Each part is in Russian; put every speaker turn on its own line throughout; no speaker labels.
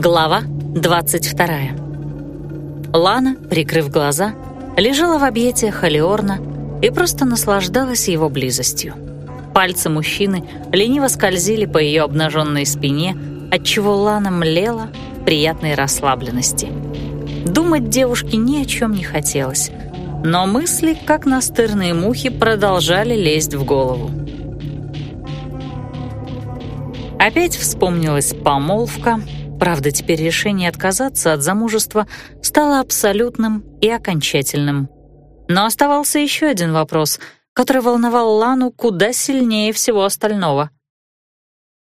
Глава 22 Лана, прикрыв глаза, лежала в объятиях Алиорна и просто наслаждалась его близостью. Пальцы мужчины лениво скользили по ее обнаженной спине, отчего Лана млела приятной расслабленности. Думать девушке ни о чем не хотелось, но мысли, как настырные мухи, продолжали лезть в голову. Опять вспомнилась помолвка, правда, теперь решение отказаться от замужества стало абсолютным и окончательным. Но оставался еще один вопрос, который волновал Лану куда сильнее всего остального.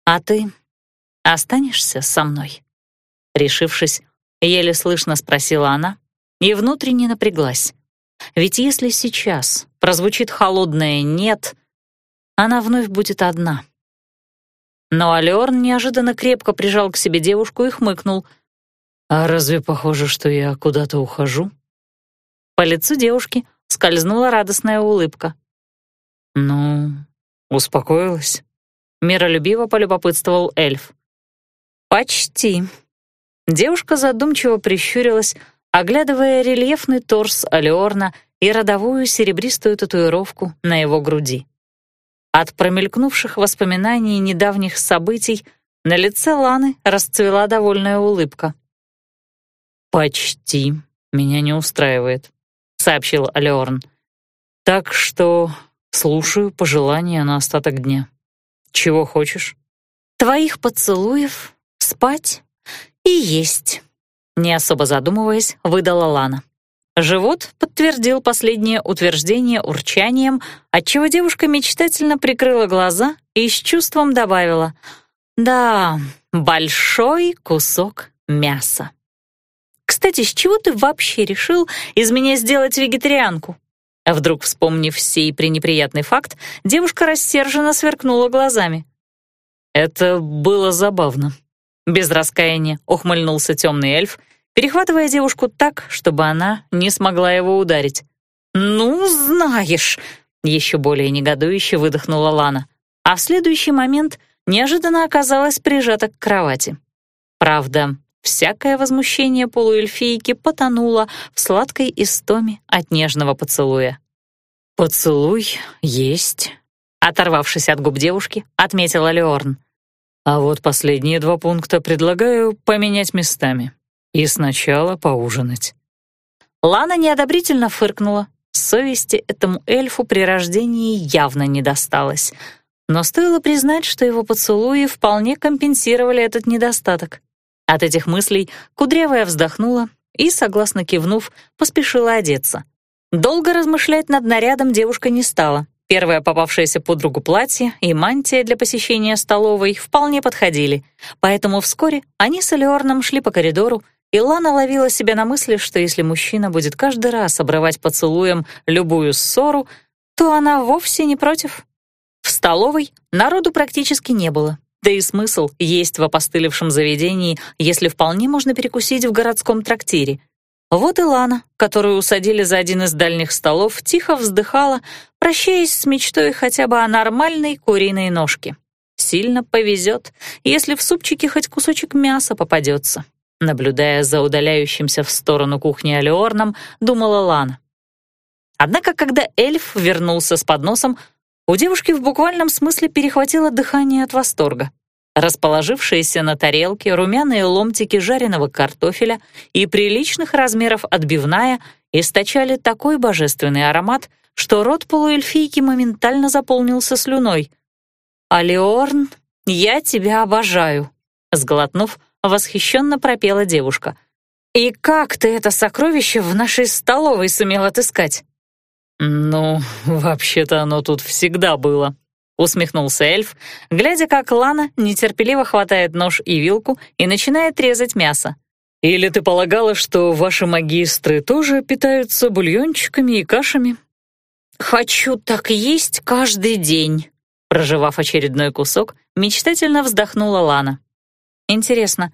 «А ты останешься со мной?» Решившись, еле слышно спросила она и внутренне напряглась. Ведь если сейчас прозвучит холодное «нет», она вновь будет одна. Но Алёрн неожиданно крепко прижал к себе девушку и хмыкнул. «А разве похоже, что я куда-то ухожу?» По лицу девушки скользнула радостная улыбка. «Ну, успокоилась?» Миролюбиво полюбопытствовал эльф. «Почти». Девушка задумчиво прищурилась, оглядывая рельефный торс Алиорна и родовую серебристую татуировку на его груди. От промелькнувших воспоминаний недавних событий на лице Ланы расцвела довольная улыбка. «Почти меня не устраивает», — сообщил Алиорн. «Так что слушаю пожелания на остаток дня. Чего хочешь?» «Твоих поцелуев, спать и есть». Не особо задумываясь, выдала Лана. Живот подтвердил последнее утверждение урчанием, отчего девушка мечтательно прикрыла глаза и с чувством добавила «Да, большой кусок мяса». «Кстати, с чего ты вообще решил из меня сделать вегетарианку?» Вдруг вспомнив сей пренеприятный факт, девушка рассерженно сверкнула глазами. «Это было забавно», без раскаяния ухмыльнулся темный эльф, перехватывая девушку так, чтобы она не смогла его ударить. «Ну, знаешь!» — еще более негодующе выдохнула Лана, а в следующий момент неожиданно оказалась прижата к кровати. Правда, всякое возмущение полуэльфийки потонуло в сладкой истоме от нежного поцелуя. «Поцелуй есть», — оторвавшись от губ девушки, отметила Леорн. А вот последние два пункта предлагаю поменять местами. И сначала поужинать». Лана неодобрительно фыркнула. Совести этому эльфу при рождении явно не досталось. Но стоило признать, что его поцелуи вполне компенсировали этот недостаток. От этих мыслей Кудрявая вздохнула и, согласно кивнув, поспешила одеться. Долго размышлять над нарядом девушка не стала. Первое попавшееся под руку платье и мантия для посещения столовой вполне подходили, поэтому вскоре они с Элеорном шли по коридору, и Лана ловила себя на мысли, что если мужчина будет каждый раз обрывать поцелуем любую ссору, то она вовсе не против. В столовой народу практически не было, да и смысл есть в опостылевшем заведении, если вполне можно перекусить в городском трактире — вот и Лана, которую усадили за один из дальних столов, тихо вздыхала, прощаясь с мечтой хотя бы о нормальной куриной ножке. Сильно повезет, если в супчике хоть кусочек мяса попадется. Наблюдая за удаляющимся в сторону кухни Алиорном, думала Лана. Однако, когда эльф вернулся с подносом, у девушки в буквальном смысле перехватило дыхание от восторга. Расположившиеся на тарелке румяные ломтики жареного картофеля и приличных размеров отбивная источали такой божественный аромат, что рот полуэльфийки моментально заполнился слюной. «Алиорн, я тебя обожаю», — сглотнув, восхищенно пропела девушка. «И как ты это сокровище в нашей столовой сумел отыскать?» «Ну, вообще-то оно тут всегда было», — усмехнулся эльф, глядя, как Лана нетерпеливо хватает нож и вилку и начинает резать мясо. «Или ты полагала, что ваши магистры тоже питаются бульончиками и кашами?» «Хочу так есть каждый день», — проживав очередной кусок, мечтательно вздохнула Лана. «Интересно,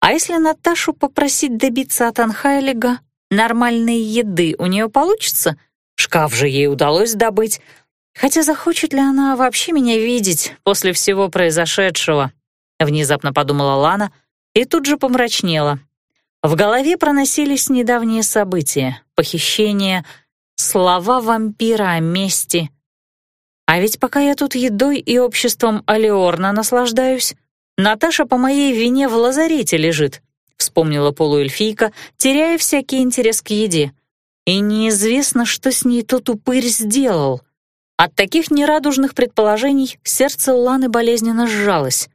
а если Наташу попросить добиться от Анхайлига нормальной еды, у нее получится? Шкаф же ей удалось добыть, Хотя захочет ли она вообще меня видеть после всего произошедшего? Внезапно подумала Лана, и тут же помрачнела. В голове проносились недавние события, похищение, слова вампира о мести. А ведь пока я тут едой и обществом Алиорна наслаждаюсь, Наташа по моей вине в лазарете лежит, вспомнила полуэльфийка, теряя всякий интерес к еде. И неизвестно, что с ней тот упырь сделал. От таких нерадужных предположений сердце Ланы болезненно сжалось.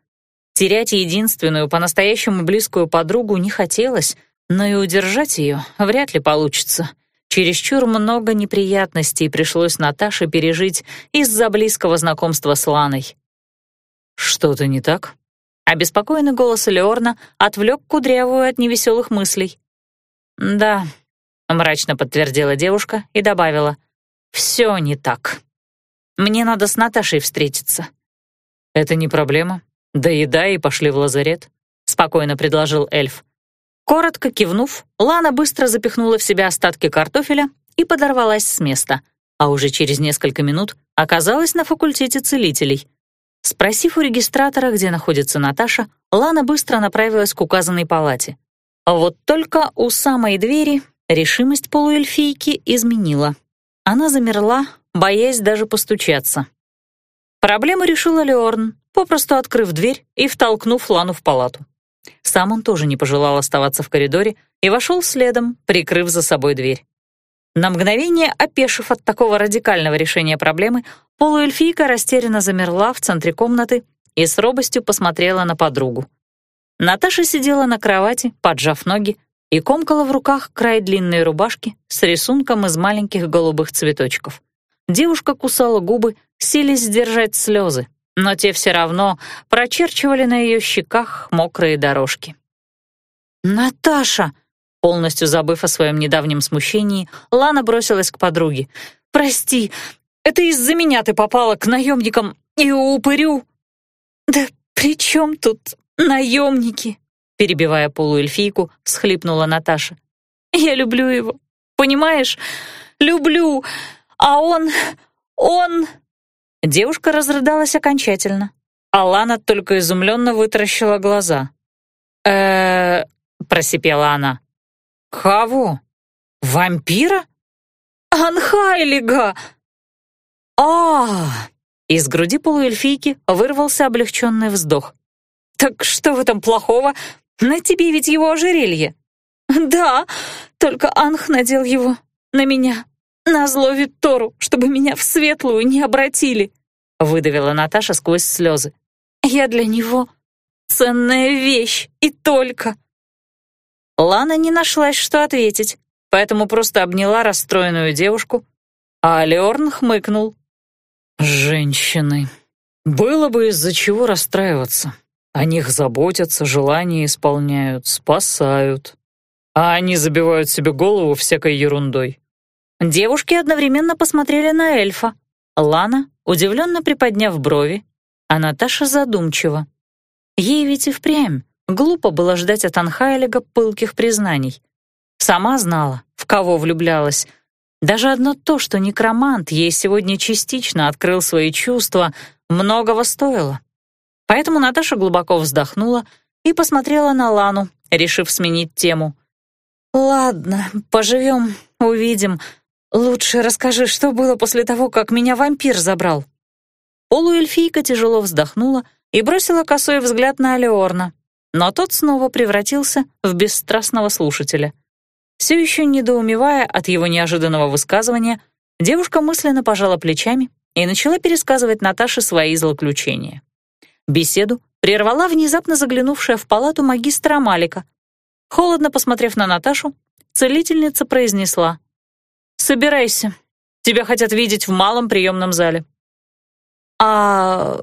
Терять единственную, по-настоящему близкую подругу не хотелось, но и удержать ее вряд ли получится. Чересчур много неприятностей пришлось Наташе пережить из-за близкого знакомства с Ланой. «Что-то не так?» Обеспокоенный голос Леорна отвлек Кудрявую от невеселых мыслей. «Да», — мрачно подтвердила девушка и добавила, «все не так. Мне надо с Наташей встретиться». «Это не проблема. Доедай и пошли в лазарет», — спокойно предложил эльф. Коротко кивнув, Лана быстро запихнула в себя остатки картофеля и подорвалась с места, а уже через несколько минут оказалась на факультете целителей — Спросив у регистратора, где находится Наташа, Лана быстро направилась к указанной палате. А вот только у самой двери решимость полуэльфийки изменила. Она замерла, боясь даже постучаться. Проблему решила Леорн, попросту открыв дверь и втолкнув Лану в палату. Сам он тоже не пожелал оставаться в коридоре и вошел следом, прикрыв за собой дверь. На мгновение, опешив от такого радикального решения проблемы, полуэльфийка растерянно замерла в центре комнаты и с робостью посмотрела на подругу. Наташа сидела на кровати, поджав ноги, и комкала в руках край длинной рубашки с рисунком из маленьких голубых цветочков. Девушка кусала губы, силясь сдержать слезы, но те все равно прочерчивали на ее щеках мокрые дорожки. «Наташа!» Полностью забыв о своем недавнем смущении, Лана бросилась к подруге. «Прости, это из-за меня ты попала к наемникам и упырю». «Да при чем тут наемники?» Перебивая полуэльфийку, схлипнула Наташа. «Я люблю его, понимаешь? Люблю, а он... он...» Девушка разрыдалась окончательно, а Лана только изумленно вытаращила глаза. э просипела она. «Кого? Вампира?» «Анхайлига!» а Из груди полуэльфийки вырвался облегченный вздох. «Так что в этом плохого? На тебе ведь его ожерелье». «Да, только Анх надел его на меня, на зло Виттору, чтобы меня в светлую не обратили», выдавила Наташа сквозь слезы. «Я для него ценная вещь и только». Лана не нашлась, что ответить, поэтому просто обняла расстроенную девушку, а Леорн хмыкнул. «Женщины. Было бы из-за чего расстраиваться. О них заботятся, желания исполняют, спасают. А они забивают себе голову всякой ерундой». Девушки одновременно посмотрели на эльфа. Лана, удивленно приподняв брови, а Наташа задумчиво. Ей ведь и впрямь Глупо было ждать от Анхайлига пылких признаний. Сама знала, в кого влюблялась. Даже одно то, что некромант ей сегодня частично открыл свои чувства, многого стоило. Поэтому Наташа глубоко вздохнула и посмотрела на Лану, решив сменить тему. «Ладно, поживем, увидим. Лучше расскажи, что было после того, как меня вампир забрал». Полуэльфийка тяжело вздохнула и бросила косой взгляд на Алеорна, но тот снова превратился в бесстрастного слушателя. Все еще недоумевая от его неожиданного высказывания, девушка мысленно пожала плечами и начала пересказывать Наташе свои злоключения. Беседу прервала внезапно заглянувшая в палату магистра Малика. Холодно посмотрев на Наташу, целительница произнесла «Собирайся, тебя хотят видеть в малом приемном зале». «А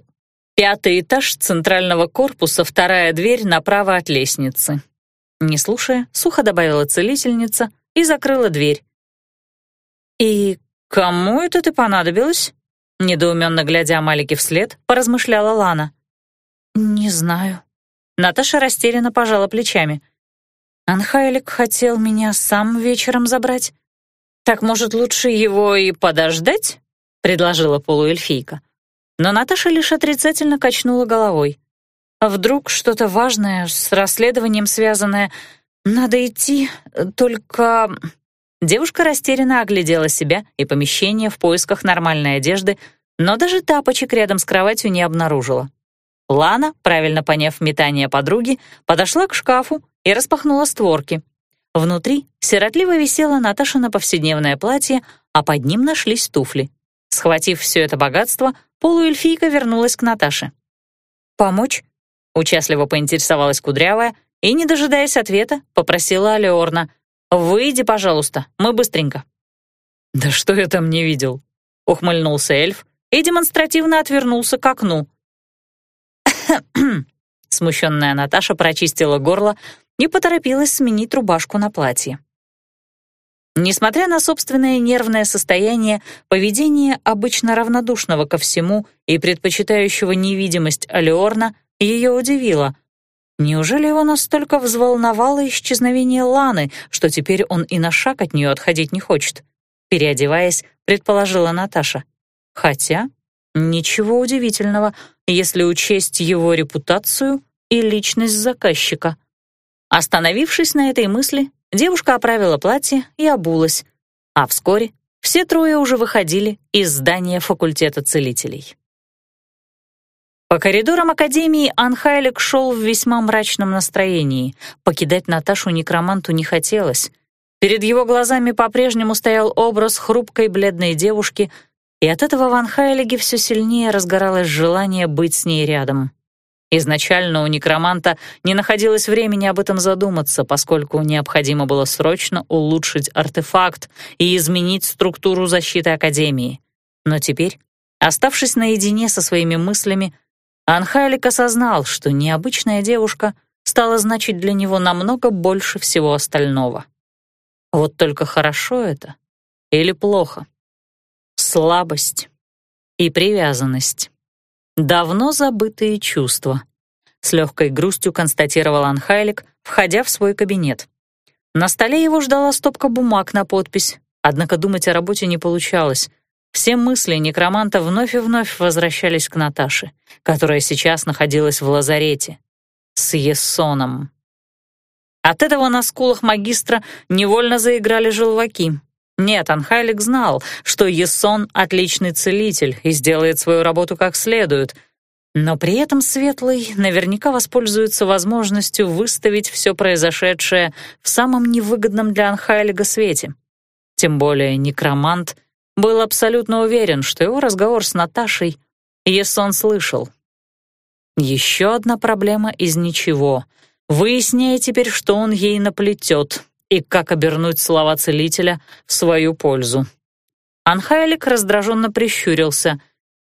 Пятый этаж центрального корпуса, вторая дверь направо от лестницы. Не слушая, сухо добавила целительница и закрыла дверь. «И кому это ты понадобилась?» Недоуменно глядя Малике вслед, поразмышляла Лана. «Не знаю». Наташа растерянно пожала плечами. «Анхайлик хотел меня сам вечером забрать. Так, может, лучше его и подождать?» — предложила полуэльфийка. Но Наташа лишь отрицательно качнула головой. Вдруг что-то важное с расследованием связанное. Надо идти, только...» Девушка растерянно оглядела себя и помещение в поисках нормальной одежды, но даже тапочек рядом с кроватью не обнаружила. Лана, правильно поняв метание подруги, подошла к шкафу и распахнула створки. Внутри сиротливо висело Наташино повседневное платье, а под ним нашлись туфли. Схватив все это богатство, полуэльфийка вернулась к Наташе. «Помочь?» — участливо поинтересовалась Кудрявая и, не дожидаясь ответа, попросила Алеорна. «Выйди, пожалуйста, мы быстренько».
«Да что я там не видел?» — ухмыльнулся эльф и демонстративно отвернулся к окну.
Смущенная Наташа прочистила горло и поторопилась сменить рубашку на платье. Несмотря на собственное нервное состояние, поведение обычно равнодушного ко всему и предпочитающего невидимость Алиорна ее удивило. Неужели его настолько взволновало исчезновение Ланы, что теперь он и на шаг от нее отходить не хочет? Переодеваясь, предположила Наташа. Хотя ничего удивительного, если учесть его репутацию и личность заказчика. Остановившись на этой мысли, девушка оправила платье и обулась, а вскоре все трое уже выходили из здания факультета целителей. По коридорам Академии Анхайлик шел в весьма мрачном настроении. Покидать Наташу некроманту не хотелось. Перед его глазами по-прежнему стоял образ хрупкой бледной девушки, и от этого в Анхайлиге все сильнее разгоралось желание быть с ней рядом. Изначально у некроманта не находилось времени об этом задуматься, поскольку необходимо было срочно улучшить артефакт и изменить структуру защиты Академии. Но теперь, оставшись наедине со своими мыслями, Анхайлик осознал, что необычная девушка стала значить для него намного больше всего остального. Вот только хорошо это или плохо? Слабость и привязанность. Давно забытые чувства. С легкой грустью констатировал Анхайлик, входя в свой кабинет. На столе его ждала стопка бумаг на подпись, однако думать о работе не получалось. Все мысли некроманта вновь и вновь возвращались к Наташе, которая сейчас находилась в лазарете. С Ессоном. От этого на скулах магистра невольно заиграли желваки, нет, Анхайлик знал, что Ессон — отличный целитель и сделает свою работу как следует, но при этом Светлый наверняка воспользуется возможностью выставить все произошедшее в самом невыгодном для Анхайлига свете. Тем более некромант был абсолютно уверен, что его разговор с Наташей Ессон слышал. Еще одна проблема из ничего. Выясняя теперь, что он ей наплетет, и как обернуть слова целителя в свою пользу. Анхайлик раздраженно прищурился.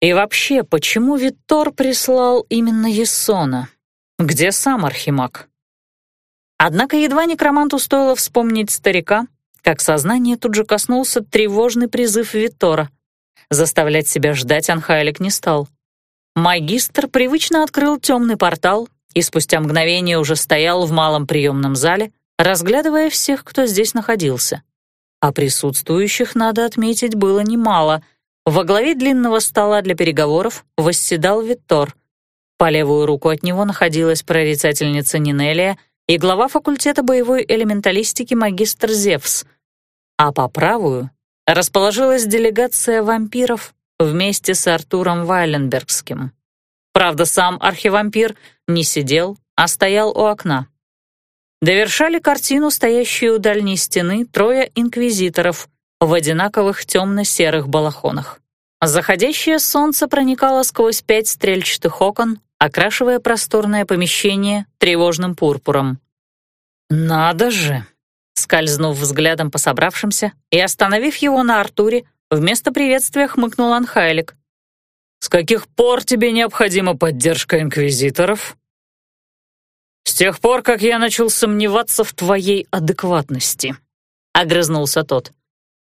И вообще, почему Виттор прислал именно Ессона? Где сам Архимаг? Однако едва некроманту стоило вспомнить старика, как сознание тут же коснулся тревожный призыв Виттора. Заставлять себя ждать Анхайлик не стал. Магистр привычно открыл темный портал и спустя мгновение уже стоял в малом приемном зале, разглядывая всех, кто здесь находился. А присутствующих, надо отметить, было немало. Во главе длинного стола для переговоров восседал Виттор. По левую руку от него находилась прорицательница Нинелия и глава факультета боевой элементалистики магистр Зевс. А по правую расположилась делегация вампиров вместе с Артуром Вайленбергским. Правда, сам архивампир не сидел, а стоял у окна. Довершали картину стоящие у дальней стены трое инквизиторов в одинаковых темно-серых балахонах. Заходящее солнце проникало сквозь пять стрельчатых окон, окрашивая просторное помещение тревожным пурпуром. «Надо же!» Скользнув взглядом по собравшимся и остановив его на Артуре, вместо приветствия хмыкнул Анхайлик. «С каких пор тебе необходима поддержка инквизиторов?» «С тех пор, как я начал сомневаться в твоей адекватности», — огрызнулся тот.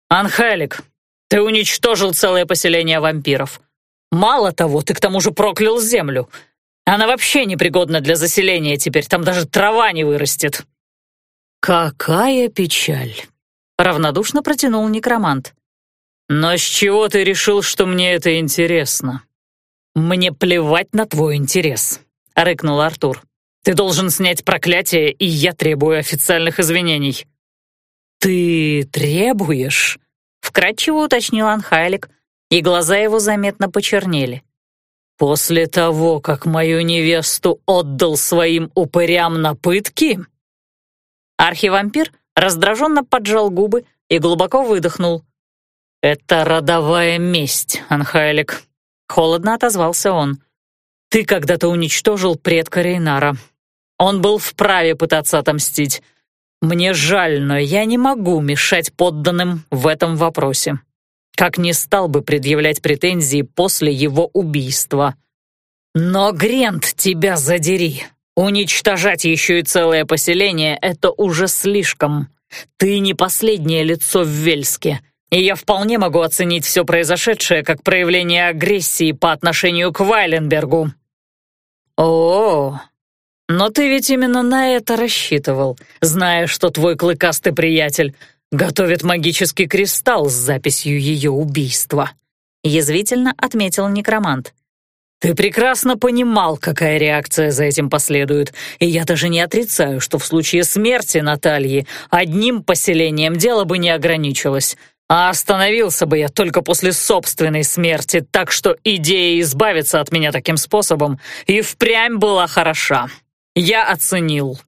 «Анхелик, ты уничтожил целое поселение вампиров. Мало того, ты к тому же проклял землю. Она вообще непригодна для заселения теперь, там даже трава не вырастет». «Какая печаль!» — равнодушно протянул некромант. «Но с чего ты решил, что мне это интересно?» «Мне плевать на твой интерес», —
рыкнул Артур. «Ты должен снять проклятие, и я требую официальных извинений».
«Ты требуешь?» — вкратчиво уточнил Анхайлик, и глаза его заметно почернели. «После того, как мою невесту отдал своим упырям на пытки?»
Архивампир раздраженно поджал губы и глубоко выдохнул.
«Это родовая месть, Анхайлик», — холодно отозвался он. «Ты когда-то уничтожил предка Рейнара. Он был вправе пытаться отомстить. Мне жаль, но я не могу мешать подданным в этом вопросе. Как не стал бы предъявлять претензии после его убийства. Но, Грент, тебя задери. Уничтожать еще и целое поселение — это уже слишком. Ты не последнее лицо в Вельске, и я вполне могу оценить все произошедшее как проявление агрессии по отношению к Вайленбергу. О, но ты ведь именно на это рассчитывал, зная, что твой клыкастый приятель готовит магический кристалл с записью ее убийства. Язвительно отметил некромант. Ты прекрасно понимал, какая реакция за этим последует, и я даже не отрицаю, что в случае смерти Натальи одним поселением дело бы не ограничилось, а остановился бы я только после собственной смерти, так что идея избавиться от меня таким способом и впрямь была хороша. Я оценил.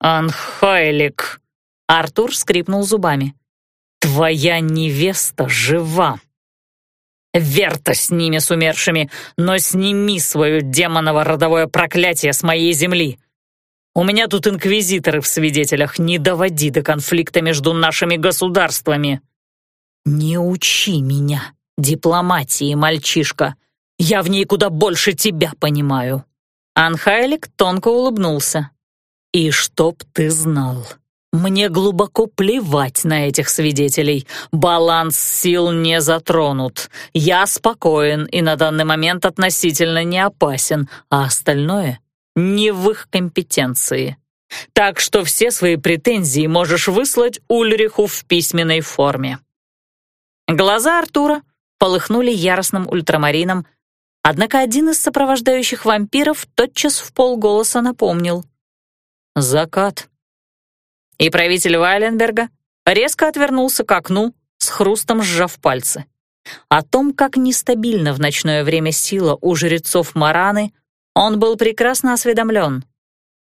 «Анхайлик», — Артур скрипнул зубами, — «твоя невеста жива». Верта с ними, с умершими, но сними свое демоново родовое проклятие с моей земли. У меня тут инквизиторы в свидетелях, не доводи до конфликта между нашими государствами. Не учи меня дипломатии, мальчишка. Я в ней куда больше тебя понимаю. Анхайлик тонко улыбнулся. И чтоб ты знал, мне глубоко плевать на этих свидетелей. Баланс сил не затронут. Я спокоен и на данный момент относительно не опасен, а остальное не в их компетенции. Так что все свои претензии можешь выслать Ульриху в письменной форме». Глаза Артура полыхнули яростным ультрамарином, однако один из сопровождающих вампиров тотчас в полголоса напомнил. «Закат». И правитель Вайленберга резко отвернулся к окну, с хрустом сжав пальцы. О том, как нестабильна в ночное время сила у жрецов Мараны, он был прекрасно осведомлен.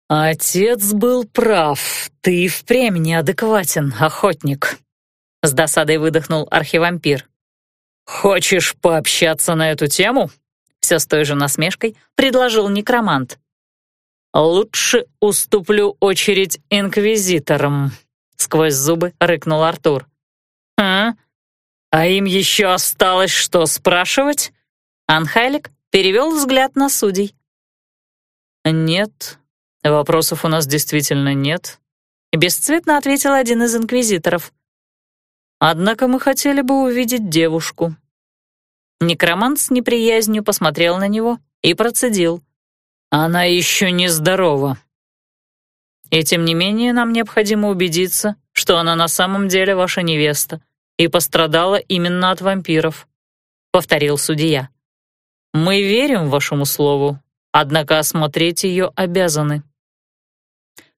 «Отец был прав, ты впрямь неадекватен, охотник», — с досадой выдохнул архивампир. «Хочешь пообщаться на эту тему?» Все с той же насмешкой предложил некромант. «Лучше уступлю очередь инквизиторам», — сквозь зубы рыкнул Артур. «А? А им еще осталось что спрашивать?» Анхайлик перевел взгляд на судей. «Нет, вопросов у нас действительно нет», — бесцветно ответил один из инквизиторов. «Однако мы хотели бы увидеть девушку». Некромант с неприязнью посмотрел на него и процедил. «Она еще не здорова». «И тем не менее нам необходимо убедиться, что она на самом деле ваша невеста и пострадала именно от вампиров», — повторил судья. «Мы верим вашему слову, однако осмотреть ее обязаны».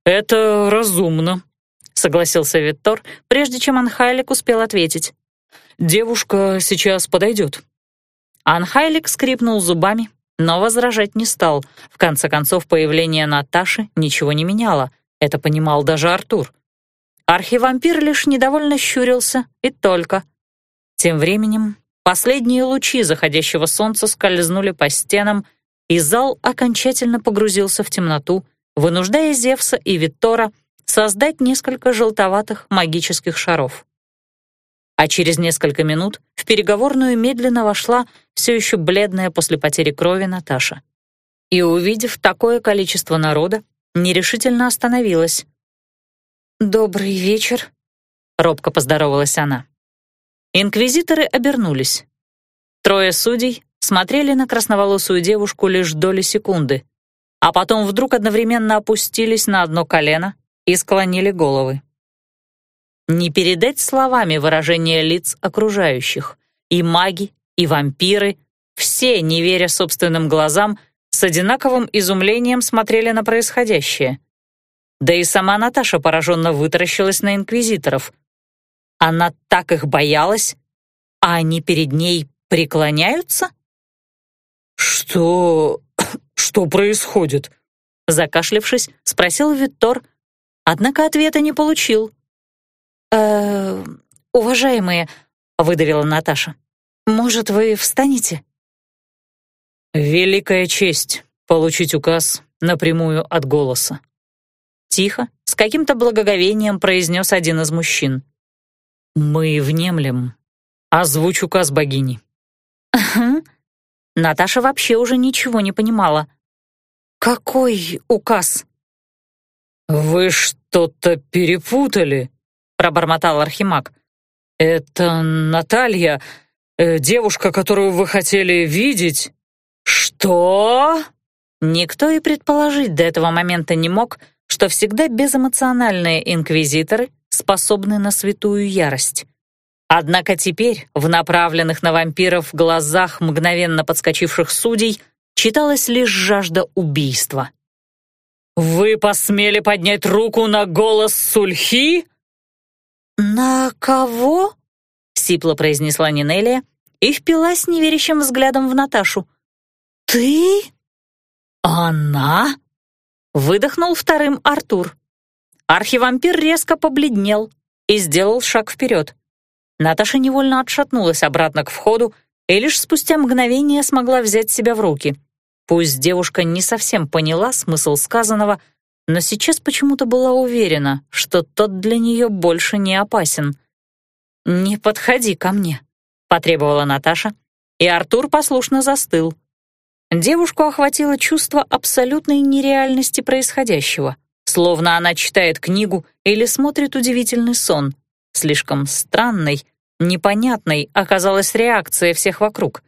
«Это разумно», — согласился Виттор, прежде чем Анхайлик успел ответить. «Девушка сейчас подойдет». Анхайлик скрипнул зубами, но возражать не стал. В конце концов, появление Наташи ничего не меняло. Это понимал даже Артур. Архивампир лишь недовольно щурился, и только. Тем временем последние лучи заходящего солнца скользнули по стенам, и зал окончательно погрузился в темноту, вынуждая Зевса и Виттора создать несколько желтоватых магических шаров. А через несколько минут в переговорную медленно вошла все еще бледная после потери крови Наташа. И, увидев такое количество народа, нерешительно остановилась. «Добрый вечер», — робко поздоровалась она. Инквизиторы обернулись. Трое судей смотрели на красноволосую девушку лишь доли секунды, а потом вдруг одновременно опустились на одно колено и склонили головы. Не передать словами выражение лиц окружающих. И маги, и вампиры, все, не веря собственным глазам, с
одинаковым изумлением смотрели на происходящее. Да и сама Наташа пораженно вытаращилась на инквизиторов. Она так их боялась, а они перед ней преклоняются?
«Что... что происходит?»
Закашлившись, спросил Виттор, однако ответа не получил. «Э, уважаемые», — выдавила Наташа, — «может, вы встанете?»
«Великая честь — получить указ напрямую от голоса»,
Тихо, с каким-то благоговением произнес один из мужчин.
«Мы внемлем. Озвучь указ богини».
«Ага». Наташа вообще уже ничего не понимала. «Какой указ?»
«Вы что-то перепутали», — пробормотал Архимаг. «Это Наталья, э, девушка, которую вы хотели видеть».
«Что?» Никто и предположить до этого момента не мог, что всегда безэмоциональные инквизиторы способны на святую ярость. Однако теперь в направленных на вампиров глазах мгновенно подскочивших судей читалась лишь жажда убийства.
«Вы посмели поднять руку на голос Сульхи?»
«На кого?» — сипло произнесла Нинелия и впилась неверящим взглядом в Наташу. «Ты?»
«Она?»
Выдохнул вторым Артур. Архивампир резко побледнел и сделал шаг вперед. Наташа невольно отшатнулась обратно к входу и лишь спустя мгновение смогла взять себя в руки. Пусть девушка не совсем поняла смысл сказанного, но сейчас почему-то была уверена, что тот для нее больше не опасен. «Не подходи ко мне», — потребовала Наташа, и Артур послушно застыл. Девушку охватило чувство абсолютной нереальности происходящего, словно она читает книгу или смотрит удивительный сон. Слишком странной, непонятной оказалась реакция всех вокруг.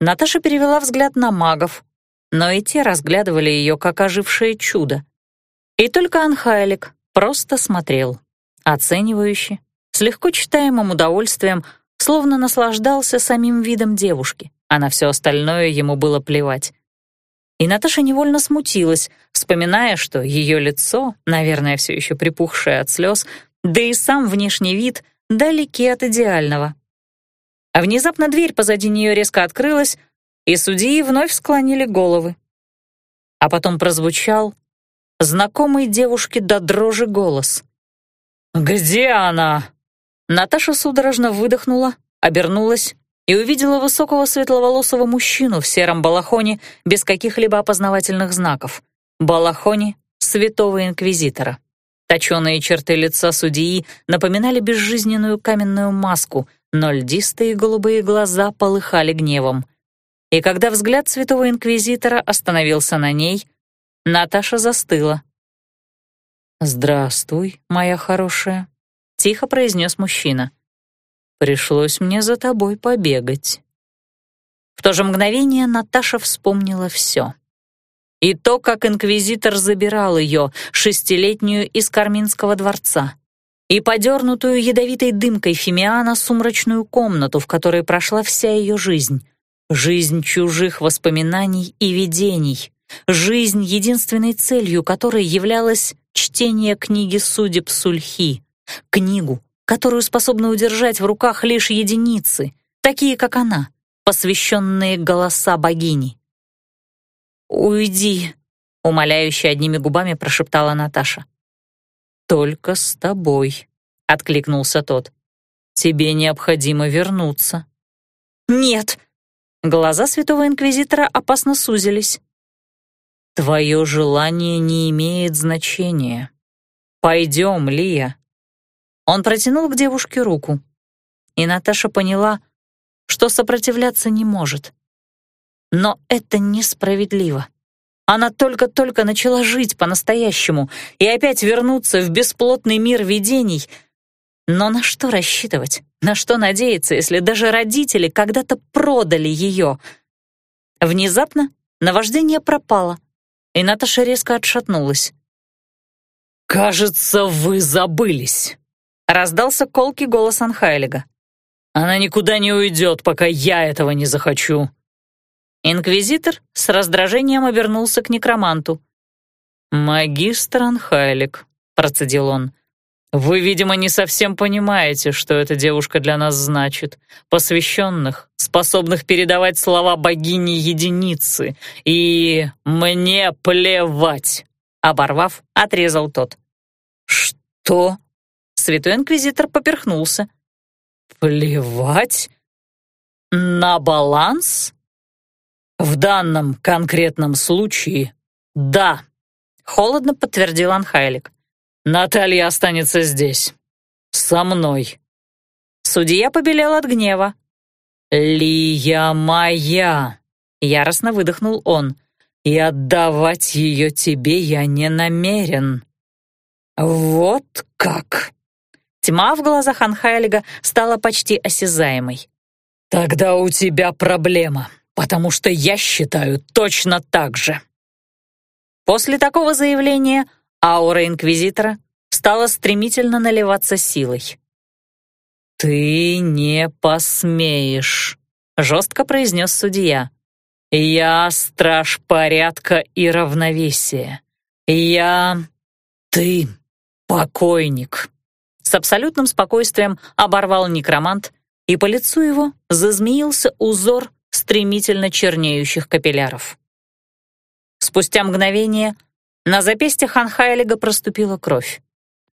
Наташа перевела взгляд на магов, но и те разглядывали ее как ожившее чудо. И только Анхайлик просто смотрел, оценивающе, с легко читаемым удовольствием, словно наслаждался самим видом девушки а на все остальное ему было плевать. И Наташа невольно смутилась, вспоминая, что ее лицо, наверное, все еще припухшее от слез, да и сам внешний вид далеки от идеального. А внезапно дверь позади нее резко открылась, и судьи вновь склонили головы. А потом прозвучал знакомый девушке до дрожи голос.
«Где она?»
Наташа судорожно выдохнула, обернулась и увидела высокого светловолосого мужчину в сером балахоне без каких-либо опознавательных знаков. Балахоне святого инквизитора. Точеные черты лица судьи напоминали безжизненную каменную маску, но льдистые голубые глаза полыхали гневом. И когда взгляд святого инквизитора остановился на ней, Наташа застыла.
«Здравствуй, моя хорошая», — тихо произнес мужчина. Пришлось мне за тобой побегать».
В то же мгновение Наташа вспомнила все. И то, как инквизитор забирал ее, шестилетнюю, из Карминского дворца, и подернутую ядовитой дымкой Фимиана сумрачную комнату, в которой прошла вся ее жизнь. Жизнь чужих воспоминаний и видений. Жизнь, единственной целью которой являлось чтение книги судеб Сульхи. Книгу, которую способны удержать в руках лишь единицы, такие как она, посвященные голоса богини. «Уйди», — умоляюще одними губами прошептала Наташа.
«Только с тобой», — откликнулся тот. «Тебе необходимо вернуться».
«Нет!» Глаза святого инквизитора опасно сузились.
«Твое желание не имеет значения. Пойдем, Лия».
Он протянул к девушке руку, и Наташа поняла, что сопротивляться не может. Но это несправедливо. Она только-только начала жить по-настоящему и опять вернуться в бесплотный мир видений. Но на что рассчитывать? На что надеяться, если даже родители когда-то продали ее? Внезапно наваждение пропало, и Наташа резко отшатнулась.
«Кажется, вы забылись»,
Раздался колкий голос Анхайлига.
«Она никуда не уйдет, пока я этого не захочу».
Инквизитор с раздражением обернулся к некроманту.
«Магистр Анхайлик», — процедил он, — «вы, видимо, не совсем понимаете, что эта девушка для нас значит. Посвященных, способных передавать слова богини единицы. И мне плевать!»
Оборвав, отрезал тот.
«Что?»
Святой Инквизитор поперхнулся.
«Плевать? На баланс?» «В данном конкретном случае — да», — холодно подтвердил Анхайлик. «Наталья останется здесь. Со мной».
Судья побелел от гнева.
«Лия моя!» — яростно выдохнул он. «И отдавать ее тебе я не намерен». «Вот как!»
Тьма в глазах Анхайлига стала почти осязаемой.
«Тогда у тебя проблема, потому что я считаю точно так же».
После такого заявления аура Инквизитора стала стремительно наливаться силой.
«Ты не посмеешь», — жестко произнес судья. «Я страж порядка и равновесия. Я... ты покойник».
С абсолютным спокойствием оборвал некромант, и по лицу его зазмеился узор стремительно чернеющих капилляров. Спустя мгновение на запястье Ханхайлига проступила кровь.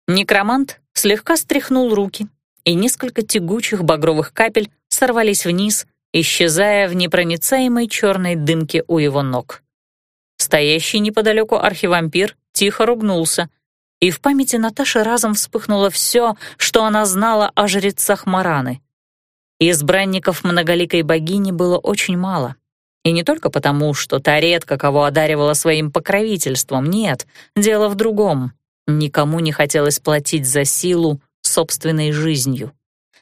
Некромант слегка стряхнул руки, и несколько тягучих багровых капель сорвались вниз, исчезая в непроницаемой черной дымке у его ног. Стоящий неподалеку архивампир тихо ругнулся — и в памяти Наташи разом вспыхнуло все, что она знала о жрецах Мараны. Избранников многоликой богини было очень мало. И не только потому, что та редко кого одаривала своим покровительством, нет, дело в другом. Никому не хотелось платить за силу собственной жизнью.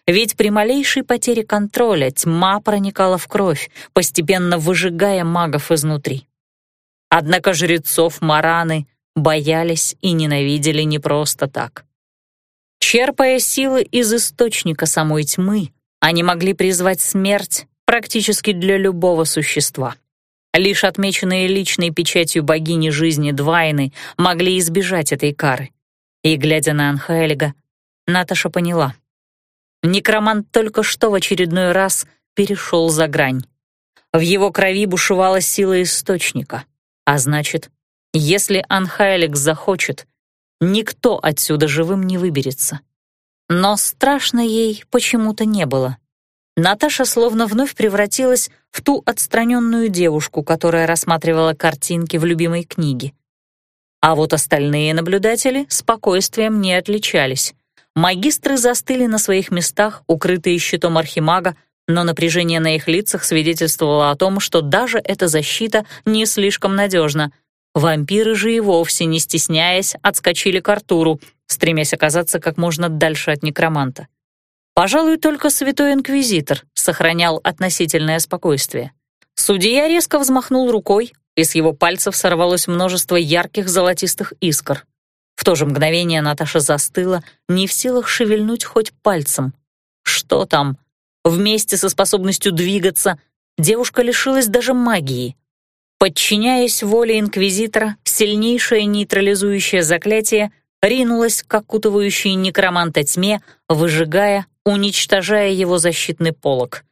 Ведь при малейшей потере контроля тьма проникала в кровь, постепенно выжигая магов изнутри. Однако жрецов Мараны боялись и ненавидели не просто так. Черпая силы из источника самой тьмы, они могли призвать смерть практически для любого существа. Лишь отмеченные личной печатью богини жизни Двайны могли избежать этой кары. И, глядя на Анхайлига, Наташа поняла. Некромант только что в очередной раз перешел за грань. В его крови бушевала сила источника, а значит, если Анхайлик захочет, никто отсюда живым не выберется. Но страшно ей почему-то не было. Наташа словно вновь превратилась в ту отстраненную девушку, которая рассматривала картинки в любимой книге. А вот остальные наблюдатели спокойствием не отличались. Магистры застыли на своих местах, укрытые щитом архимага, но напряжение на их лицах свидетельствовало о том, что даже эта защита не слишком надежна, Вампиры же и вовсе, не стесняясь, отскочили к Артуру, стремясь оказаться как можно дальше от некроманта. Пожалуй, только святой инквизитор сохранял относительное спокойствие. Судья резко взмахнул рукой, и с его пальцев сорвалось множество ярких золотистых искр. В то же мгновение Наташа застыла, не в силах шевельнуть хоть пальцем. Что там? Вместе со способностью двигаться девушка лишилась даже магии. Подчиняясь воле инквизитора, сильнейшее нейтрализующее заклятие ринулось к окутывающей некроманта тьме, выжигая, уничтожая его защитный полог.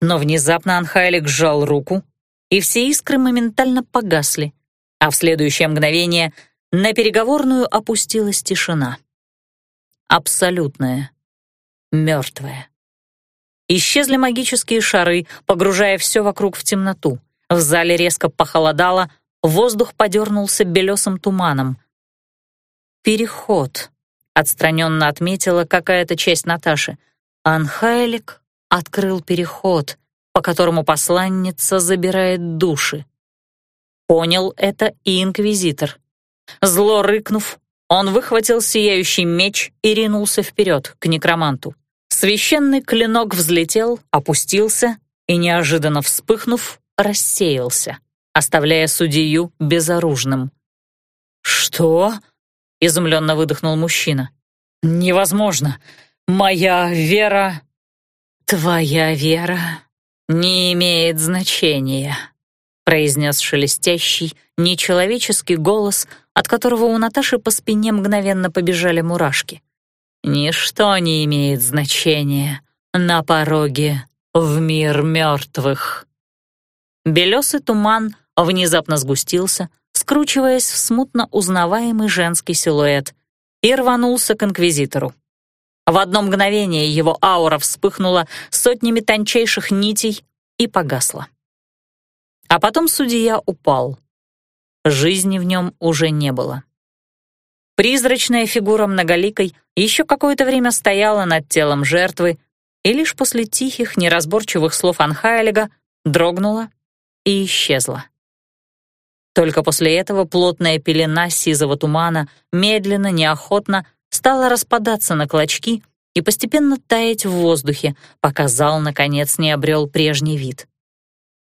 Но внезапно Анхайлик сжал руку, и все искры моментально погасли, а в следующее мгновение на переговорную опустилась тишина. Абсолютная, мертвая. Исчезли магические шары, погружая все вокруг в темноту. В зале резко похолодало, воздух подернулся белесым туманом. «Переход», — отстраненно отметила какая-то часть Наташи. Анхайлик открыл переход, по которому посланница забирает души. Понял это и инквизитор. Зло рыкнув, он выхватил сияющий меч и ринулся вперед, к некроманту. Священный клинок взлетел, опустился и, неожиданно вспыхнув, рассеялся, оставляя судью безоружным. «Что?» — изумленно выдохнул мужчина. «Невозможно! Моя вера...» «Твоя вера не имеет значения», произнес шелестящий, нечеловеческий голос, от которого у Наташи по спине мгновенно побежали мурашки. «Ничто не имеет значения на пороге в мир мертвых». Белесый туман внезапно сгустился, скручиваясь в смутно узнаваемый женский силуэт, и рванулся к инквизитору. В одно мгновение его аура вспыхнула сотнями тончайших нитей и погасла. А потом судья упал. Жизни в нем уже не было. Призрачная фигура многоликой еще какое-то время стояла над телом жертвы и лишь после тихих, неразборчивых слов Анхайлига дрогнула и исчезла. Только после этого плотная пелена сизого тумана медленно, неохотно стала распадаться на клочки и постепенно таять в воздухе, пока зал, наконец, не обрел прежний вид.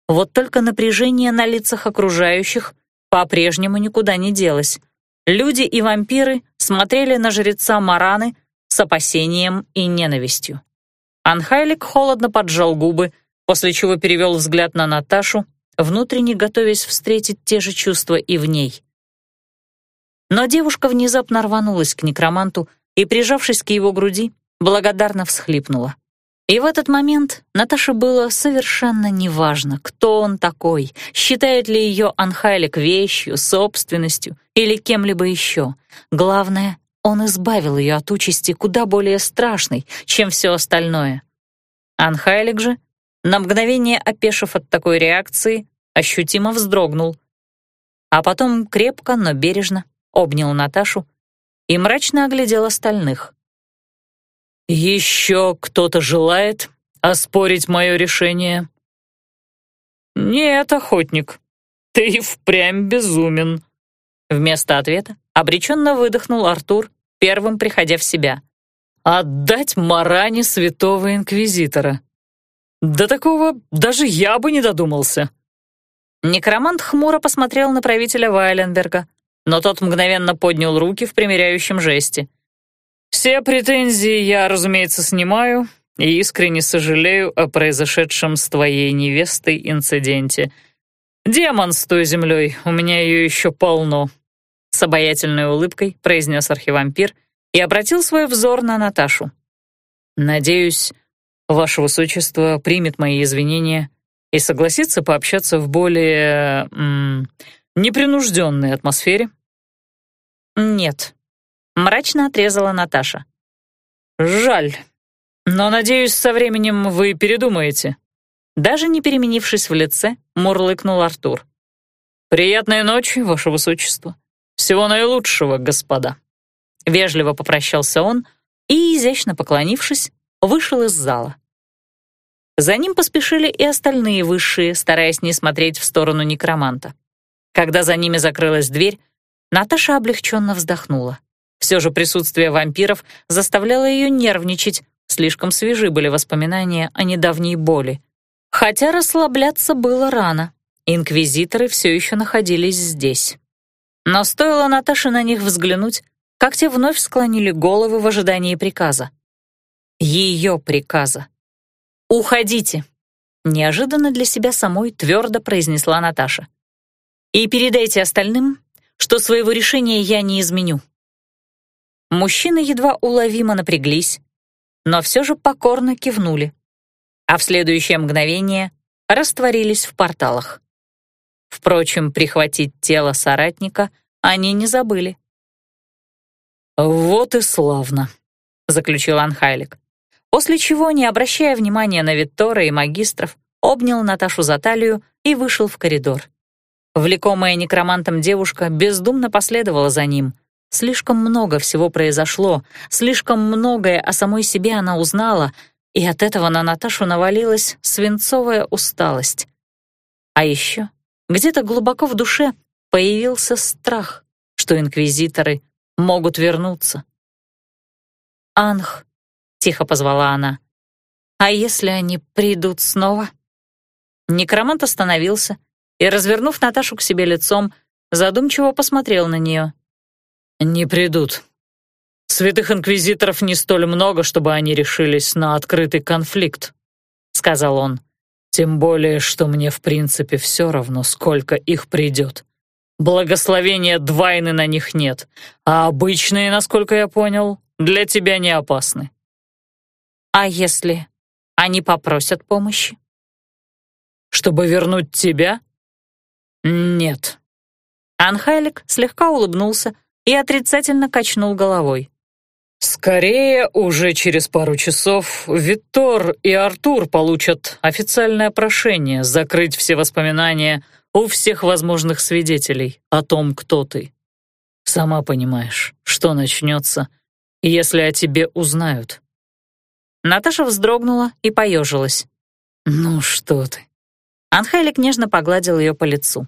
Вот только напряжение на лицах окружающих по-прежнему никуда не делось. Люди и вампиры смотрели на жреца Мараны с опасением и ненавистью. Анхайлик холодно поджал губы, после чего перевел взгляд на Наташу внутренне готовясь встретить те же чувства и в ней. Но девушка внезапно рванулась к некроманту и, прижавшись к его груди, благодарно всхлипнула. И в этот момент Наташе было совершенно неважно, кто он такой, считает ли ее Анхайлик вещью, собственностью или кем-либо еще. Главное, он избавил ее от участи куда более страшной, чем все остальное. Анхайлик же на мгновение опешив от такой реакции, ощутимо вздрогнул. А потом крепко, но бережно обнял Наташу и мрачно оглядел остальных.
«Еще кто-то желает оспорить мое решение?» «Нет, охотник, ты впрямь безумен».
Вместо ответа обреченно выдохнул Артур, первым приходя в себя.
«Отдать Маране святого инквизитора. До такого даже я бы не додумался».
Некромант хмуро посмотрел на правителя Вайленберга, но тот мгновенно поднял руки в примиряющем жесте.
«Все претензии я, разумеется, снимаю и искренне сожалею о произошедшем с твоей невестой инциденте. Демон с той землей, у меня ее еще полно», — с обаятельной улыбкой произнес архивампир и обратил свой взор на Наташу. «Надеюсь, Ваше Высочество примет мои извинения и согласится пообщаться в более... М, непринужденной атмосфере?
Нет, мрачно отрезала Наташа.
Жаль, но, надеюсь, со временем вы передумаете.
Даже не переменившись в лице, мурлыкнул Артур.
«Приятной ночи, Ваше Высочество. Всего наилучшего, господа».
Вежливо попрощался он и, изящно поклонившись, вышел из зала. За ним поспешили и остальные высшие, стараясь не смотреть в сторону некроманта. Когда за ними закрылась дверь, Наташа облегченно вздохнула. Все же присутствие вампиров заставляло ее нервничать, слишком свежи были воспоминания о недавней боли. Хотя расслабляться было рано, инквизиторы все еще находились здесь. Но стоило Наташе на них взглянуть, как те вновь склонили головы в ожидании приказа ее приказа. «Уходите!» — неожиданно для себя самой твердо произнесла Наташа. «И передайте остальным, что своего решения я не изменю». Мужчины едва уловимо напряглись, но все же покорно кивнули, а в следующее мгновение растворились в порталах. Впрочем, прихватить тело соратника они не забыли.
«Вот и славно», — заключил Анхайлик
после чего, не обращая внимания на Виттора и магистров, обнял Наташу за талию и вышел в коридор. Влекомая некромантом девушка бездумно последовала за ним. Слишком много всего произошло, слишком многое о самой себе она узнала, и от этого на Наташу навалилась свинцовая усталость. А еще где-то глубоко в душе появился страх, что инквизиторы могут вернуться. «Анх, — тихо позвала она. «А если они придут снова?» Некромант остановился и, развернув Наташу к себе лицом, задумчиво посмотрел на нее.
«Не придут. Святых инквизиторов не столь много, чтобы они решились на открытый конфликт», — сказал он. Тем более, что мне в принципе все равно, сколько их придет. Благословения двойны на них нет, а обычные, насколько я понял, для тебя не опасны.
А если они попросят помощи?
Чтобы вернуть тебя? Нет.
Анхайлик слегка улыбнулся и отрицательно качнул головой.
«Скорее, уже через пару часов Виттор и Артур получат официальное прошение закрыть все воспоминания у всех возможных свидетелей о том, кто ты. Сама понимаешь, что начнется, если о тебе узнают».
Наташа вздрогнула и поежилась.
«Ну что ты?»
Анхайлик нежно погладил ее по лицу.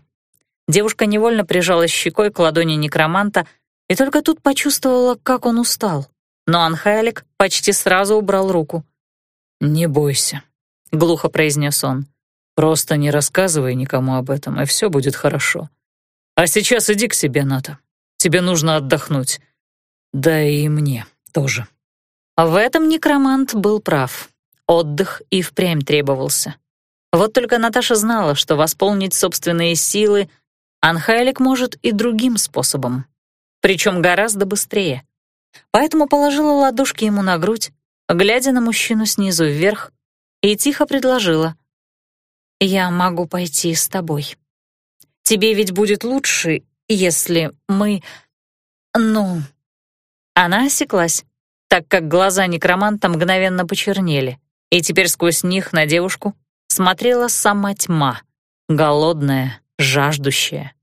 Девушка невольно прижалась щекой к ладони некроманта и только тут почувствовала, как он устал но Анхайлик почти сразу убрал руку.
«Не бойся», — глухо произнес он. «Просто не рассказывай никому об этом, и все будет хорошо. А сейчас иди к себе, Ната. Тебе нужно отдохнуть. Да и мне тоже».
В этом некромант был прав. Отдых и впрямь требовался. Вот только Наташа знала, что восполнить собственные силы Анхайлик может и другим способом. Причем гораздо быстрее поэтому положила ладошки ему на грудь, глядя на мужчину снизу вверх, и тихо предложила. «Я могу пойти с тобой. Тебе ведь будет лучше, если мы... ну...» Она осеклась, так как глаза некроманта мгновенно почернели, и теперь сквозь них на девушку смотрела сама тьма, голодная, жаждущая.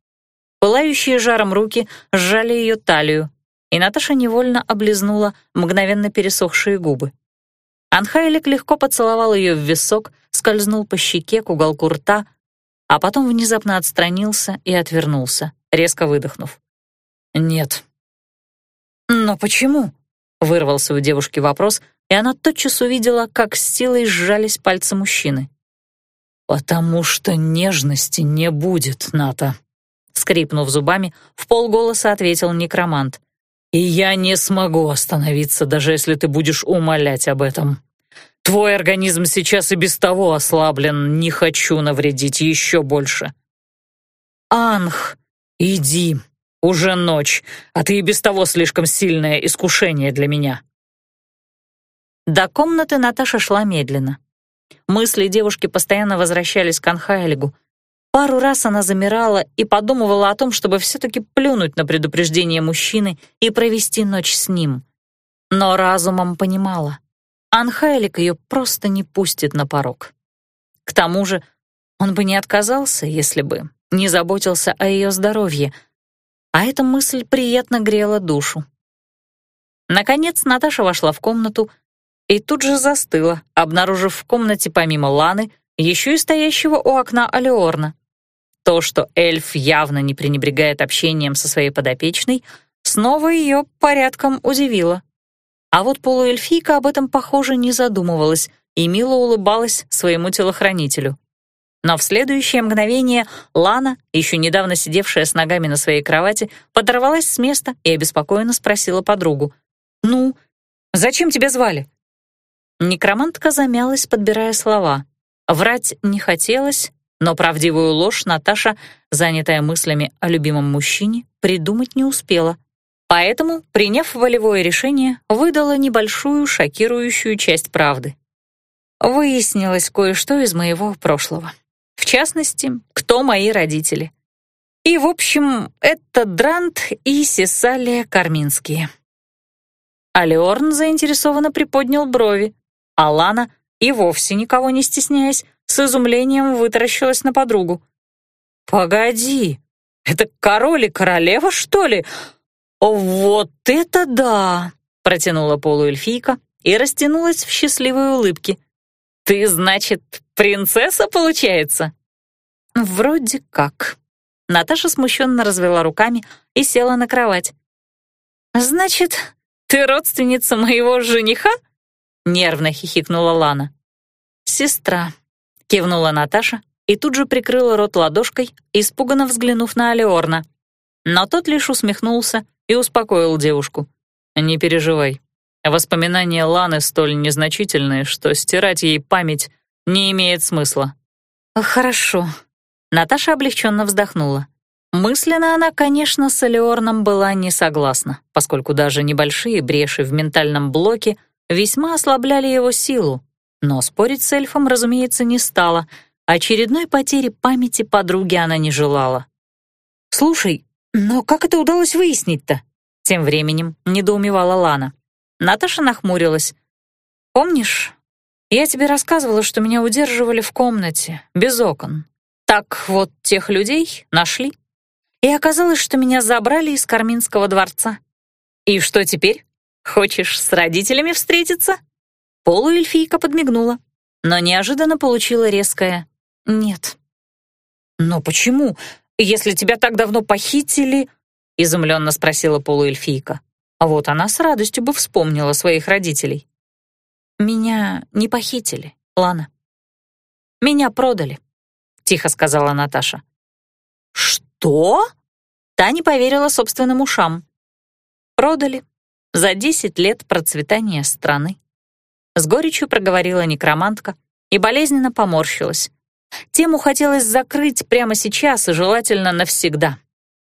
Пылающие жаром руки сжали ее талию, и Наташа невольно облизнула мгновенно пересохшие губы. Анхайлик легко поцеловал ее в висок, скользнул по щеке к уголку рта, а потом внезапно отстранился и отвернулся, резко выдохнув.
«Нет».
«Но почему?» — вырвался у девушки вопрос, и она тотчас увидела, как с силой сжались пальцы мужчины.
«Потому что нежности не будет, Ната», — скрипнув зубами, в полголоса ответил некромант. И я не смогу остановиться, даже если ты будешь умолять об этом. Твой организм сейчас и без того ослаблен, не хочу навредить еще больше. Анх, иди, уже ночь, а ты и без того слишком сильное искушение для меня.
До комнаты Наташа шла медленно. Мысли девушки постоянно возвращались к Анхайлигу, Пару раз она замирала и подумывала о том, чтобы все-таки плюнуть на предупреждение мужчины и провести ночь с ним. Но разумом понимала, Анхайлик ее просто не пустит на порог. К тому же он бы не отказался, если бы не заботился о ее здоровье, а эта мысль приятно грела душу. Наконец Наташа вошла в комнату и тут же застыла, обнаружив в комнате помимо Ланы еще и стоящего у окна Алиорна. То, что эльф явно не пренебрегает общением со своей подопечной, снова ее порядком удивило. А вот полуэльфийка об этом, похоже, не задумывалась и мило улыбалась своему телохранителю. Но в следующее мгновение Лана, еще недавно сидевшая с ногами на своей кровати, подорвалась с места и обеспокоенно спросила подругу. «Ну, зачем тебя звали?» Некромантка замялась, подбирая слова. Врать не хотелось, но правдивую ложь Наташа, занятая мыслями о любимом мужчине, придумать не успела. Поэтому, приняв волевое решение, выдала небольшую шокирующую часть правды. Выяснилось кое-что из моего прошлого. В частности, кто мои родители. И, в общем, это Дрант и Сесалия Карминские. Алиорн заинтересованно приподнял брови, а Лана, и вовсе никого не стесняясь, с изумлением вытаращилась на подругу. «Погоди, это король и королева, что ли? Вот это да!» протянула полуэльфийка и растянулась в счастливой улыбке. «Ты, значит, принцесса, получается?» «Вроде как». Наташа смущенно развела руками и села на кровать. «Значит, ты родственница моего жениха?» Нервно хихикнула Лана. «Сестра», — кивнула Наташа и тут же прикрыла рот ладошкой, испуганно взглянув на Алиорна. Но тот лишь усмехнулся и успокоил девушку. «Не переживай. Воспоминания Ланы столь незначительные, что стирать ей память не имеет смысла. «Хорошо». Наташа облегченно вздохнула. Мысленно она, конечно, с Элеорном была не согласна, поскольку даже небольшие бреши в ментальном блоке весьма ослабляли его силу. Но спорить с эльфом, разумеется, не стала. Очередной потери памяти подруги она не желала. «Слушай, но как это удалось выяснить-то?» Тем временем недоумевала Лана. Наташа нахмурилась. «Помнишь, я тебе рассказывала, что меня удерживали в комнате, без окон. Так вот, тех людей нашли. И оказалось, что меня забрали из Карминского дворца. И что теперь? Хочешь с родителями встретиться?» Полуэльфийка подмигнула, но неожиданно получила резкое «нет». «Но почему? Если тебя так давно похитили...» — изумленно спросила полуэльфийка. А вот она с радостью бы вспомнила своих родителей. «Меня не похитили, Лана. Меня продали», — тихо сказала Наташа. «Что?» Та не поверила собственным ушам. «Продали за десять лет процветания страны». С горечью проговорила некромантка и болезненно поморщилась. Тему хотелось закрыть прямо сейчас и желательно навсегда.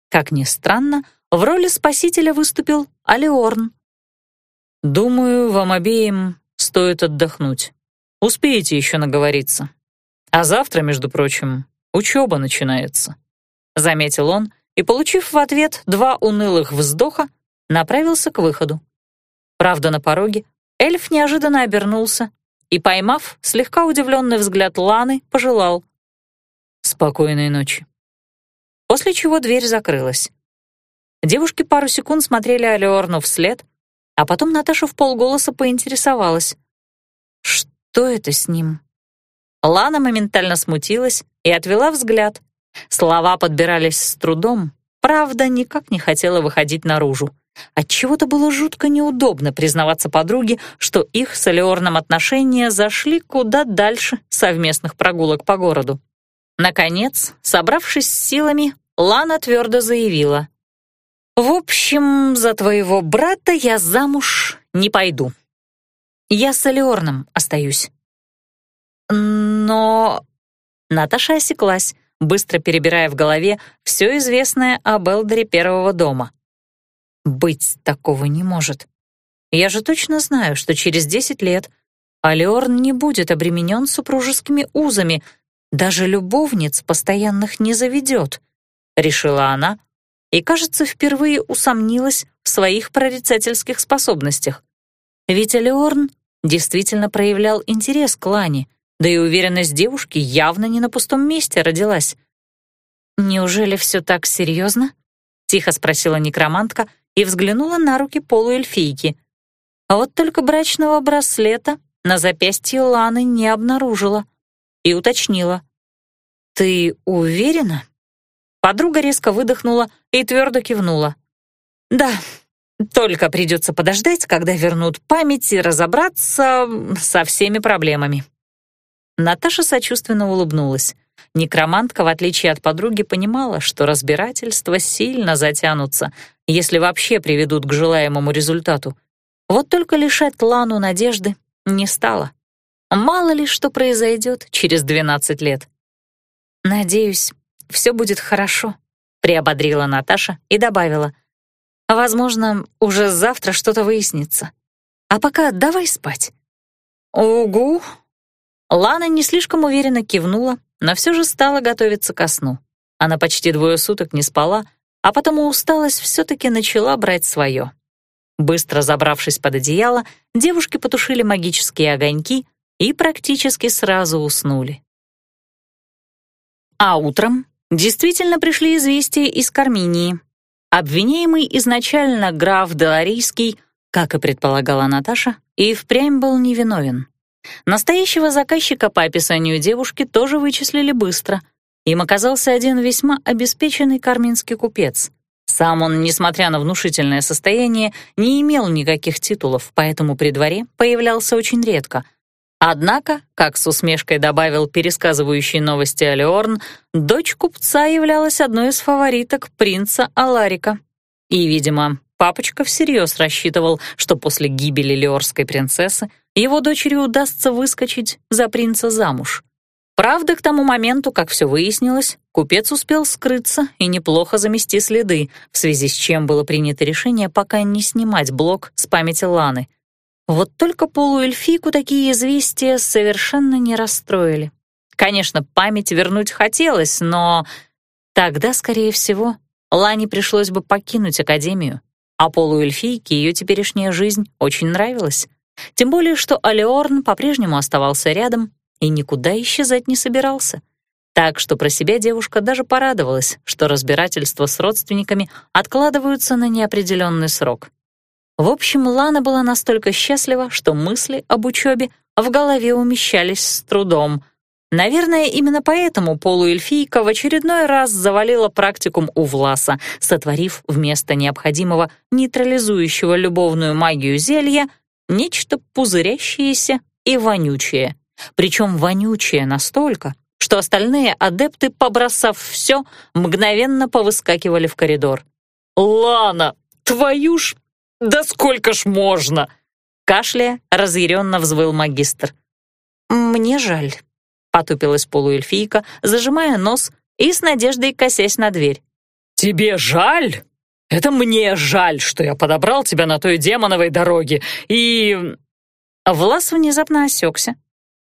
Как ни странно, в роли спасителя выступил Алиорн. «Думаю, вам обеим стоит отдохнуть. Успеете еще наговориться. А завтра, между прочим, учеба начинается», — заметил он и, получив в ответ два унылых вздоха, направился к выходу. Правда, на пороге эльф неожиданно обернулся и, поймав слегка удивленный взгляд Ланы, пожелал «Спокойной ночи». После чего дверь закрылась. Девушки пару секунд смотрели Алиорну вслед, а потом Наташа в полголоса поинтересовалась. «Что это с ним?» Лана моментально смутилась и отвела взгляд. Слова подбирались с трудом, правда, никак не хотела выходить наружу. Отчего-то было жутко неудобно признаваться подруге, что их с Элеорном отношения зашли куда дальше совместных прогулок по городу. Наконец, собравшись с силами, Лана твердо заявила. «В общем, за твоего брата я замуж не пойду. Я с Элеорном остаюсь». «Но...» Наташа осеклась, быстро перебирая в голове все известное об Элдере первого дома. Быть такого не может. Я же точно знаю, что через десять лет Алиорн не будет обременен супружескими узами, даже любовниц постоянных не заведет, — решила она, и, кажется, впервые усомнилась в своих прорицательских способностях. Ведь Алиорн действительно проявлял интерес к Лане, да и уверенность девушки явно не на пустом месте родилась. «Неужели все так серьезно?» — тихо спросила некромантка, и взглянула на руки полуэльфийки. А вот только брачного браслета на запястье Ланы не обнаружила и уточнила. «Ты уверена?» Подруга резко выдохнула и твердо кивнула. «Да, только придется подождать, когда вернут память и разобраться со всеми проблемами». Наташа сочувственно улыбнулась. Некромантка, в отличие от подруги, понимала, что разбирательства сильно затянутся, если вообще приведут к желаемому результату. Вот только лишать Лану надежды не стало. Мало ли что произойдет через 12 лет. «Надеюсь, все будет хорошо», — приободрила Наташа и добавила. «Возможно, уже завтра что-то выяснится. А пока давай спать». «Угу». Лана не слишком уверенно кивнула, но все же стала готовиться ко сну. Она почти двое суток не спала, а потому усталость все-таки начала брать свое. Быстро забравшись под одеяло, девушки потушили магические огоньки и практически сразу уснули. А утром действительно пришли известия из Карминии. Обвиняемый изначально граф Деларийский, как и предполагала Наташа, и впрямь был невиновен. Настоящего заказчика по описанию девушки тоже вычислили быстро — им оказался один весьма обеспеченный карминский купец. Сам он, несмотря на внушительное состояние, не имел никаких титулов, поэтому при дворе появлялся очень редко. Однако, как с усмешкой добавил пересказывающий новости Алиорн, дочь купца являлась одной из фавориток принца Аларика. И, видимо, папочка всерьез рассчитывал, что после гибели леорской принцессы его дочери удастся выскочить за принца замуж. Правда, к тому моменту, как все выяснилось, купец успел скрыться и неплохо замести следы, в связи с чем было принято решение пока не снимать блок с памяти Ланы. Вот только полуэльфийку такие известия совершенно не расстроили. Конечно, память вернуть хотелось, но тогда, скорее всего, Лане пришлось бы покинуть Академию, а полуэльфийке ее теперешняя жизнь очень нравилась. Тем более, что Алеорн по-прежнему оставался рядом и никуда исчезать не собирался. Так что про себя девушка даже порадовалась, что разбирательства с родственниками откладываются на неопределенный срок. В общем, Лана была настолько счастлива, что мысли об учебе в голове умещались с трудом. Наверное, именно поэтому полуэльфийка в очередной раз завалила практикум у Власа, сотворив вместо необходимого нейтрализующего любовную магию зелья нечто пузырящееся и вонючее. Причем вонючее настолько, что остальные адепты, побросав все, мгновенно повыскакивали в коридор.
«Лана, твою ж... Да сколько ж можно?»
Кашляя, разъяренно взвыл магистр. «Мне жаль», — потупилась полуэльфийка, зажимая нос и с надеждой косясь на дверь.
«Тебе жаль? Это мне жаль, что я подобрал тебя на той демоновой дороге и...»
Влас внезапно осекся,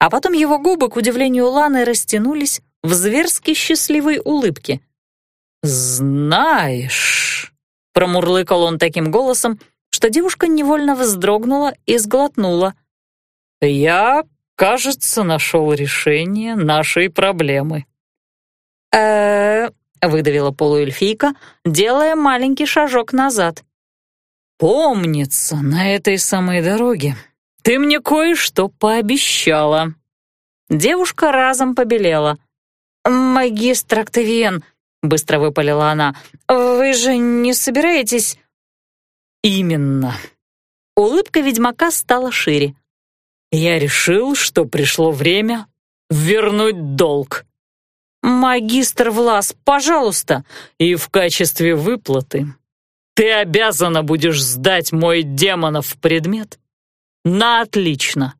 а потом его губы, к удивлению Ланы, растянулись в зверски счастливой улыбке.
«Знаешь...»
— промурлыкал он таким голосом, что девушка невольно вздрогнула и сглотнула.
«Я, кажется, нашел решение нашей проблемы».
«Э-э...» выдавила полуэльфийка, делая маленький шажок назад.
«Помнится, на этой самой дороге ты мне кое-что пообещала».
Девушка разом побелела. «Магистр Октавиен», — быстро выпалила она, — «вы же не собираетесь...»
«Именно».
Улыбка ведьмака стала шире.
«Я решил, что пришло время вернуть долг».
«Магистр Влас, пожалуйста!»
«И в качестве выплаты ты обязана будешь сдать мой демонов предмет на отлично».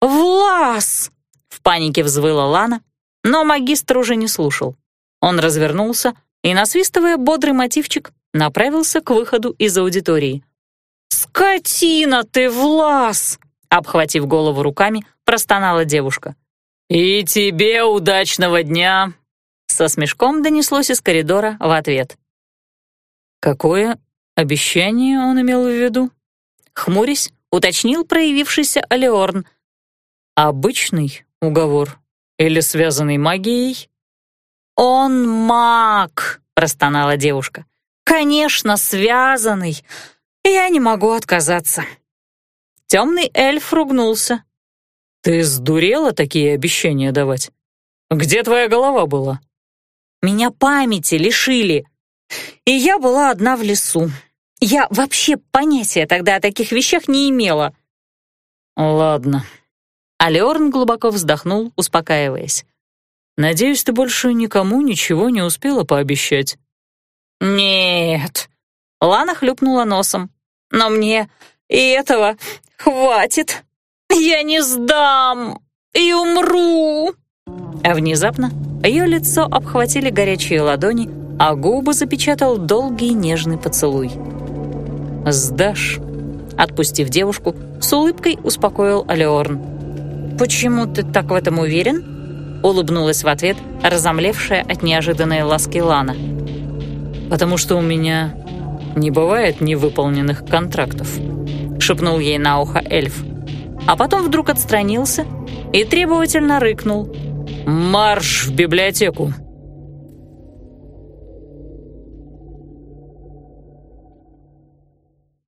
«Влас!» — в панике взвыла Лана, но магистр уже не слушал. Он развернулся и, насвистывая бодрый мотивчик, направился к выходу из аудитории. «Скотина ты, Влас!» — обхватив голову руками, простонала девушка.
«И тебе удачного дня!»
Со смешком донеслось из коридора в ответ.
Какое обещание он имел в виду?
Хмурясь, уточнил проявившийся Алеорн.
Обычный уговор или связанный магией?
«Он маг!» — простонала девушка. «Конечно, связанный. Я не могу отказаться». Темный эльф ругнулся.
«Ты сдурела такие обещания давать? Где твоя голова была?»
«Меня памяти лишили, и я была одна в лесу. Я вообще понятия тогда о таких вещах не имела».
«Ладно».
Алеорн глубоко вздохнул, успокаиваясь.
«Надеюсь, ты больше никому ничего не успела пообещать».
«Нет». Лана хлюпнула носом. «Но мне и этого хватит. Я не сдам и умру». А внезапно ее лицо обхватили горячие ладони, а губы запечатал долгий нежный поцелуй.
«Сдашь?»
Отпустив девушку, с улыбкой успокоил Алеорн. «Почему ты так в этом уверен?» Улыбнулась в ответ, разомлевшая от неожиданной ласки Лана.
«Потому что у меня не бывает невыполненных контрактов»,
шепнул ей на ухо эльф. А потом вдруг отстранился и требовательно рыкнул.
«Марш в библиотеку!